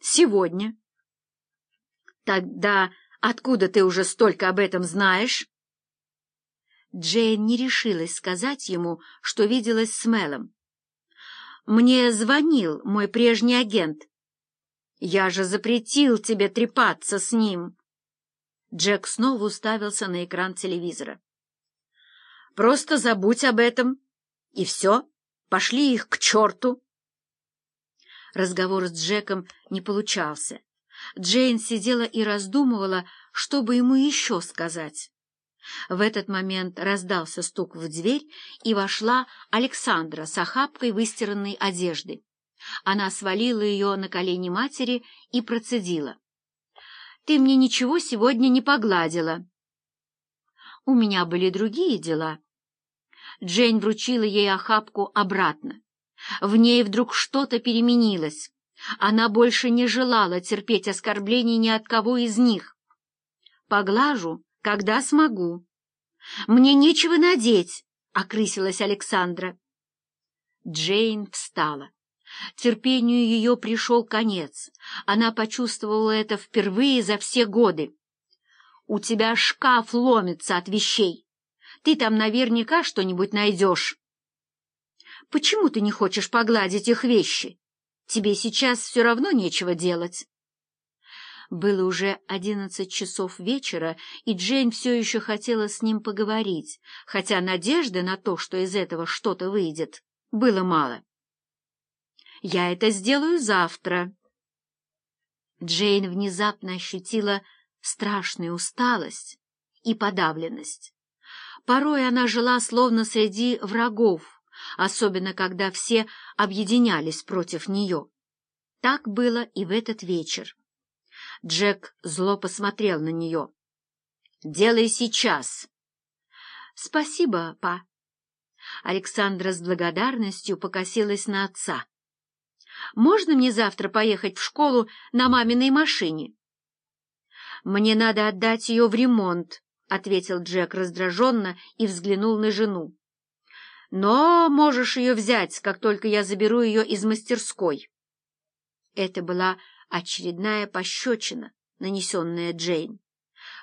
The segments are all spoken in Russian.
Сегодня. Тогда откуда ты уже столько об этом знаешь? Джейн не решилась сказать ему, что виделась с Мелом. Мне звонил мой прежний агент. Я же запретил тебе трепаться с ним. Джек снова уставился на экран телевизора. Просто забудь об этом, и все, пошли их к черту. Разговор с Джеком не получался. Джейн сидела и раздумывала, что бы ему еще сказать. В этот момент раздался стук в дверь, и вошла Александра с охапкой выстиранной одежды. Она свалила ее на колени матери и процедила. — Ты мне ничего сегодня не погладила. — У меня были другие дела. Джейн вручила ей охапку обратно. В ней вдруг что-то переменилось. Она больше не желала терпеть оскорблений ни от кого из них. «Поглажу, когда смогу». «Мне нечего надеть», — окрысилась Александра. Джейн встала. Терпению ее пришел конец. Она почувствовала это впервые за все годы. «У тебя шкаф ломится от вещей. Ты там наверняка что-нибудь найдешь». Почему ты не хочешь погладить их вещи? Тебе сейчас все равно нечего делать. Было уже одиннадцать часов вечера, и Джейн все еще хотела с ним поговорить, хотя надежды на то, что из этого что-то выйдет, было мало. «Я это сделаю завтра». Джейн внезапно ощутила страшную усталость и подавленность. Порой она жила словно среди врагов, особенно когда все объединялись против нее. Так было и в этот вечер. Джек зло посмотрел на нее. «Делай сейчас!» «Спасибо, па!» Александра с благодарностью покосилась на отца. «Можно мне завтра поехать в школу на маминой машине?» «Мне надо отдать ее в ремонт», — ответил Джек раздраженно и взглянул на жену но можешь ее взять, как только я заберу ее из мастерской. Это была очередная пощечина, нанесенная Джейн.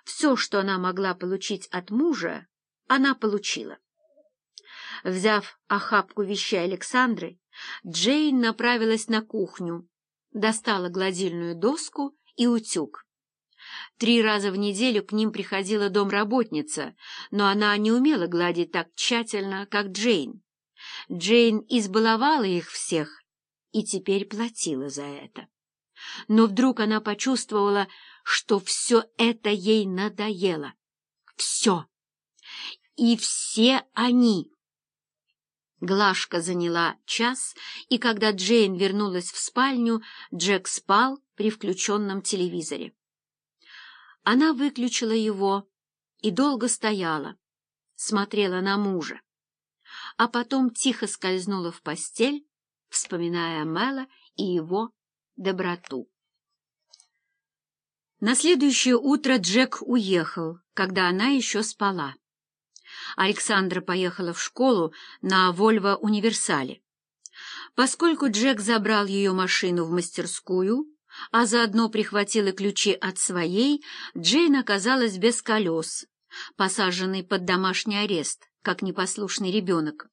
Все, что она могла получить от мужа, она получила. Взяв охапку вещей Александры, Джейн направилась на кухню, достала гладильную доску и утюг. Три раза в неделю к ним приходила домработница, но она не умела гладить так тщательно, как Джейн. Джейн избаловала их всех и теперь платила за это. Но вдруг она почувствовала, что все это ей надоело. Все. И все они. Глашка заняла час, и когда Джейн вернулась в спальню, Джек спал при включенном телевизоре. Она выключила его и долго стояла, смотрела на мужа, а потом тихо скользнула в постель, вспоминая Мэла и его доброту. На следующее утро Джек уехал, когда она еще спала. Александра поехала в школу на Вольво-универсале. Поскольку Джек забрал ее машину в мастерскую, а заодно прихватила ключи от своей, Джейн оказалась без колес, посаженной под домашний арест, как непослушный ребенок.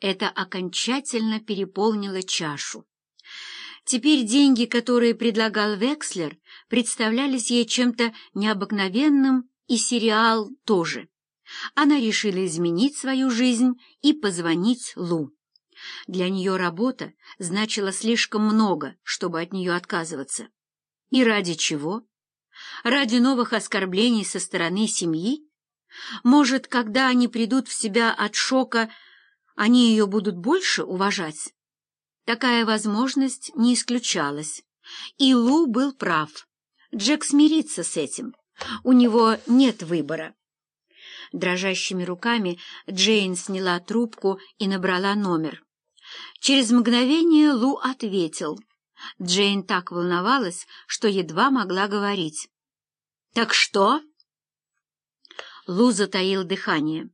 Это окончательно переполнило чашу. Теперь деньги, которые предлагал Векслер, представлялись ей чем-то необыкновенным, и сериал тоже. Она решила изменить свою жизнь и позвонить Лу. Для нее работа значила слишком много, чтобы от нее отказываться. И ради чего? Ради новых оскорблений со стороны семьи? Может, когда они придут в себя от шока, они ее будут больше уважать? Такая возможность не исключалась. И Лу был прав. Джек смирится с этим. У него нет выбора. Дрожащими руками Джейн сняла трубку и набрала номер. Через мгновение Лу ответил. Джейн так волновалась, что едва могла говорить. «Так что?» Лу затаил дыхание.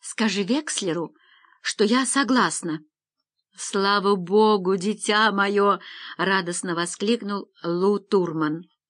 «Скажи Векслеру, что я согласна». «Слава Богу, дитя мое!» — радостно воскликнул Лу Турман.